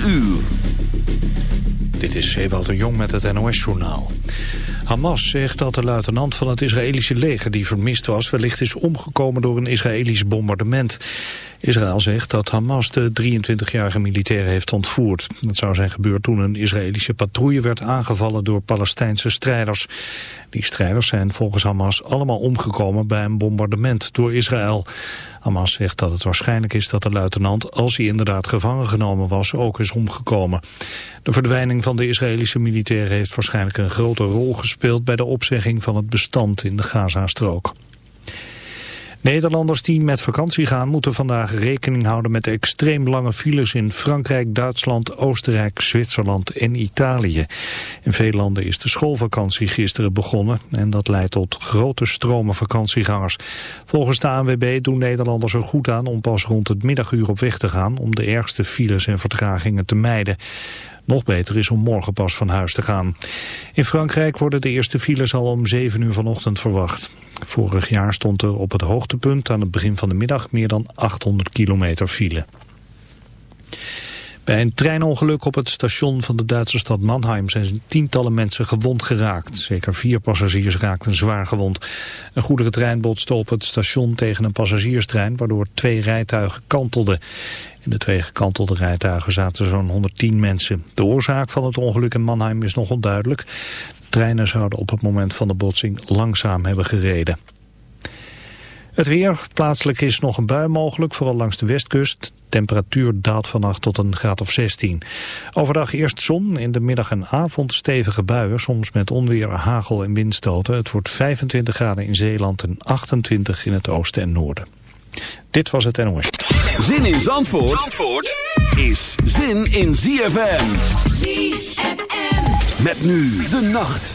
4 uur. Dit is Ewout de Jong met het NOS-journaal. Hamas zegt dat de luitenant van het Israëlische leger die vermist was... wellicht is omgekomen door een Israëlisch bombardement. Israël zegt dat Hamas de 23-jarige militair heeft ontvoerd. Dat zou zijn gebeurd toen een Israëlische patrouille werd aangevallen door Palestijnse strijders. Die strijders zijn volgens Hamas allemaal omgekomen bij een bombardement door Israël. Hamas zegt dat het waarschijnlijk is dat de luitenant, als hij inderdaad gevangen genomen was, ook is omgekomen. De verdwijning van de Israëlische militair heeft waarschijnlijk een grote rol gespeeld bij de opzegging van het bestand in de Gazastrook. Nederlanders die met vakantie gaan moeten vandaag rekening houden met extreem lange files in Frankrijk, Duitsland, Oostenrijk, Zwitserland en Italië. In veel landen is de schoolvakantie gisteren begonnen en dat leidt tot grote stromen vakantiegangers. Volgens de ANWB doen Nederlanders er goed aan om pas rond het middaguur op weg te gaan om de ergste files en vertragingen te mijden. Nog beter is om morgen pas van huis te gaan. In Frankrijk worden de eerste files al om 7 uur vanochtend verwacht. Vorig jaar stond er op het hoogtepunt aan het begin van de middag meer dan 800 kilometer file. Bij een treinongeluk op het station van de Duitse stad Mannheim zijn tientallen mensen gewond geraakt. Zeker vier passagiers raakten zwaar gewond. Een goederentrein botste op het station tegen een passagierstrein, waardoor twee rijtuigen kantelden. In de twee gekantelde rijtuigen zaten zo'n 110 mensen. De oorzaak van het ongeluk in Mannheim is nog onduidelijk. Treinen zouden op het moment van de botsing langzaam hebben gereden. Het weer. Plaatselijk is nog een bui mogelijk, vooral langs de westkust. Temperatuur daalt vannacht tot een graad of 16. Overdag eerst zon, in de middag en avond stevige buien, soms met onweer, hagel en windstoten. Het wordt 25 graden in Zeeland en 28 in het oosten en noorden. Dit was het NOS. Zin in Zandvoort, Zandvoort is zin in ZFM. ZFM. Met nu de nacht.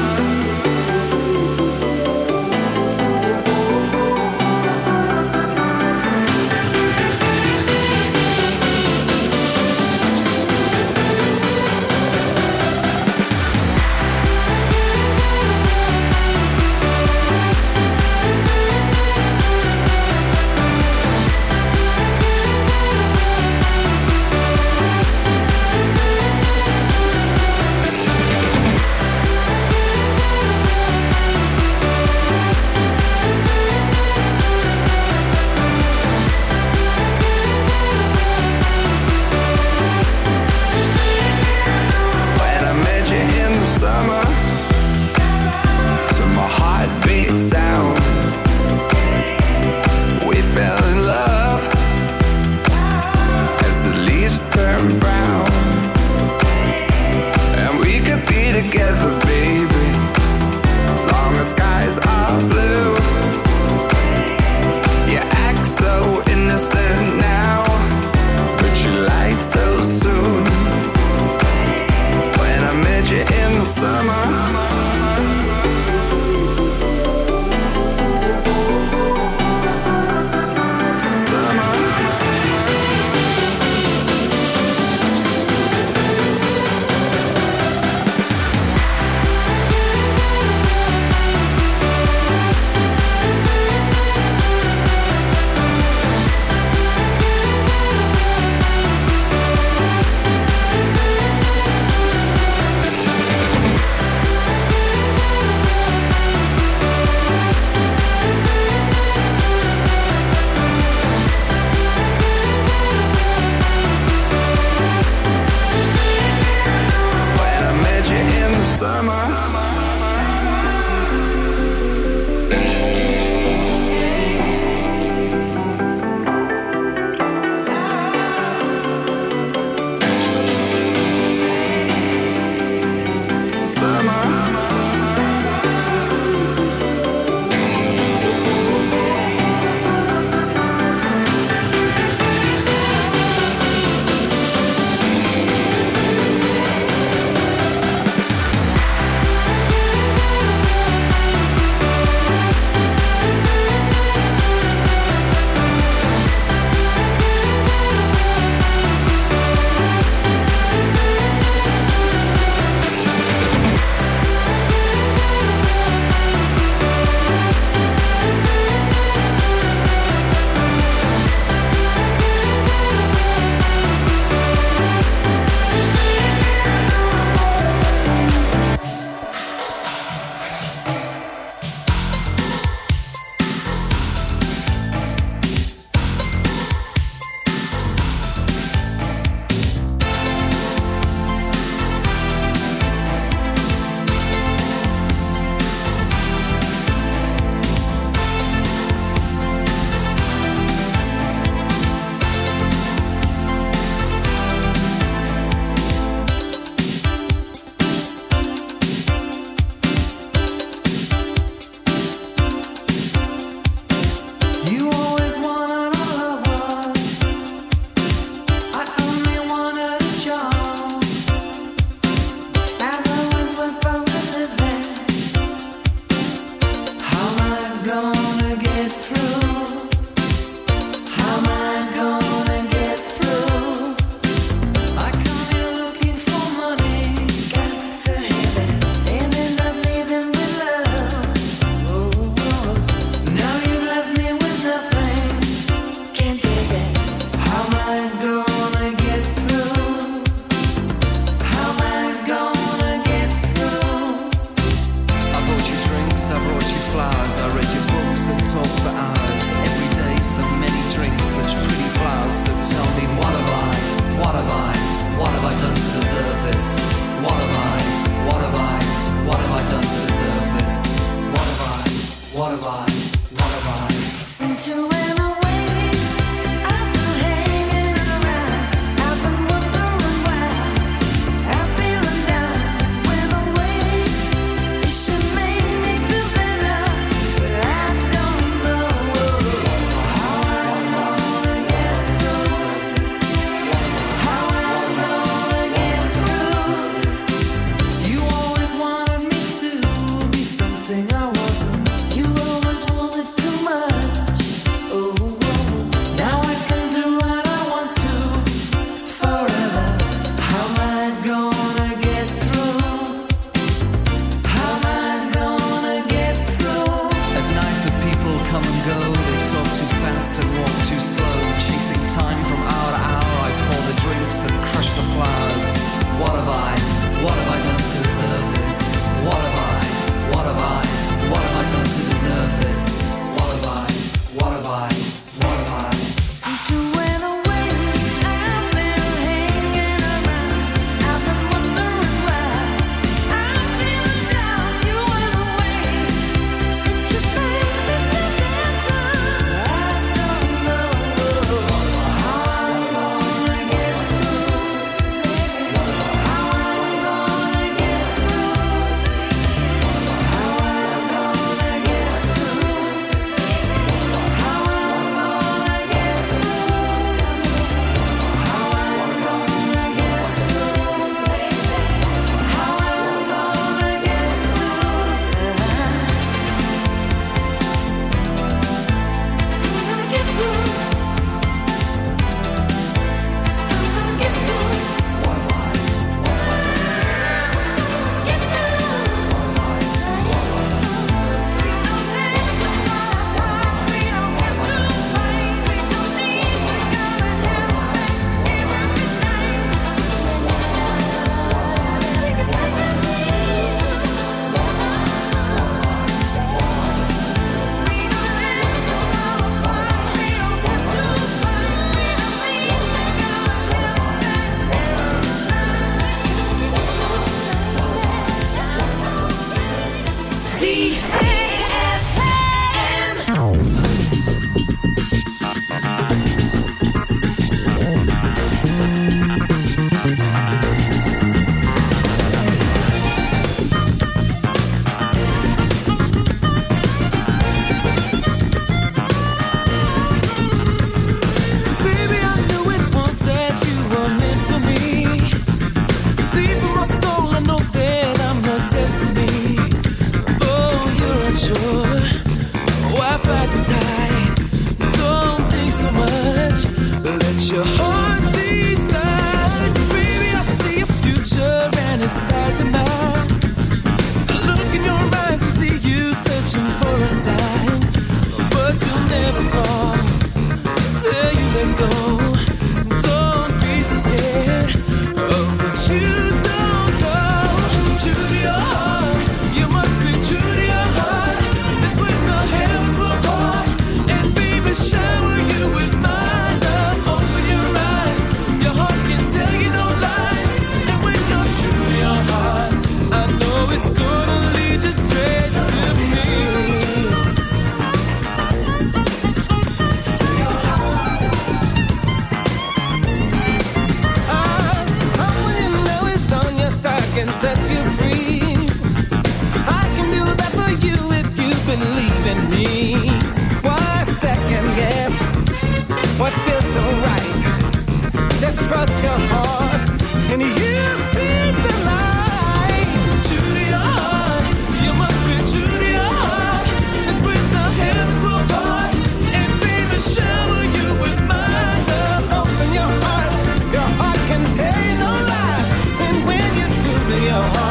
your heart.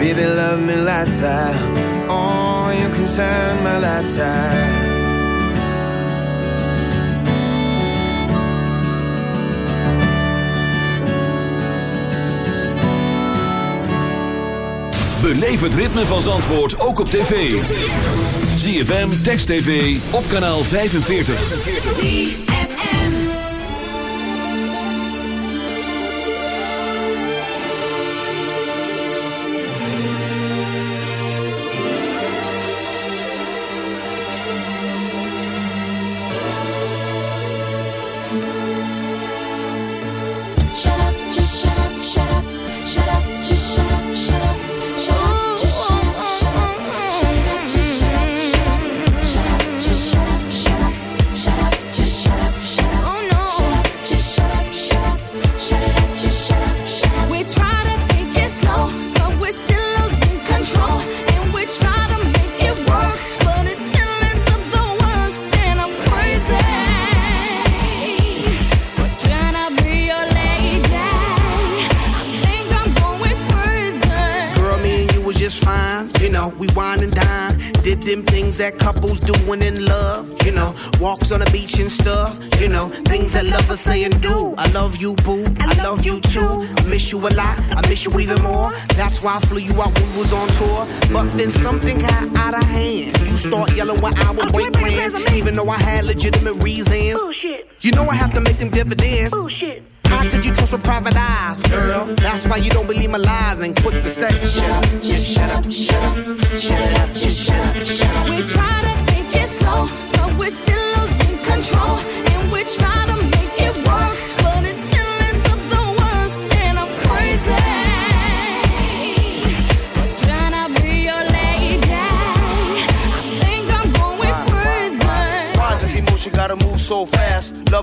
baby. Love me lights out. Oh, you can turn my lights out. Beleef het ritme van Zandvoort ook op tv. ZFM, Text TV, op kanaal 45. Miss you even more. That's why I flew you out when we was on tour. But then something got out of hand. You start yelling when I would break plans. Even though I had legitimate reasons.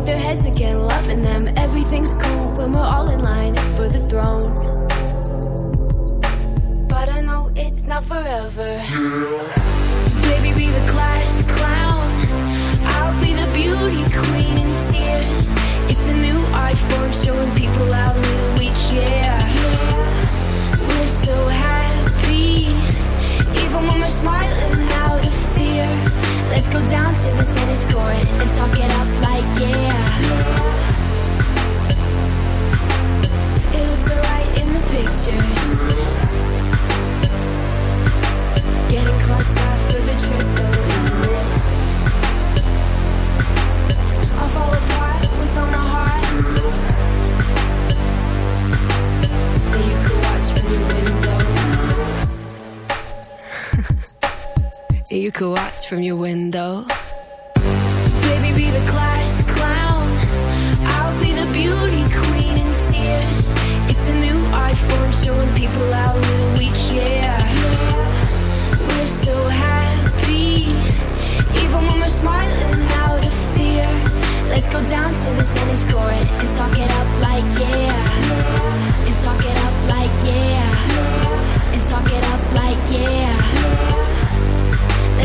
With their heads again, loving them. Everything's cool when we're all in line for the throne. But I know it's not forever. Yeah. Baby, be the class clown. I'll be the beauty queen in tears. It's a new art form showing people how little we care. To the and talk it up like yeah. It looks alright in the pictures. Getting caught up for the trip, though, isn't it? I'll fall apart with all my heart. That you could watch from your window. You could watch from your window. Go down to the tennis court and talk it up like yeah.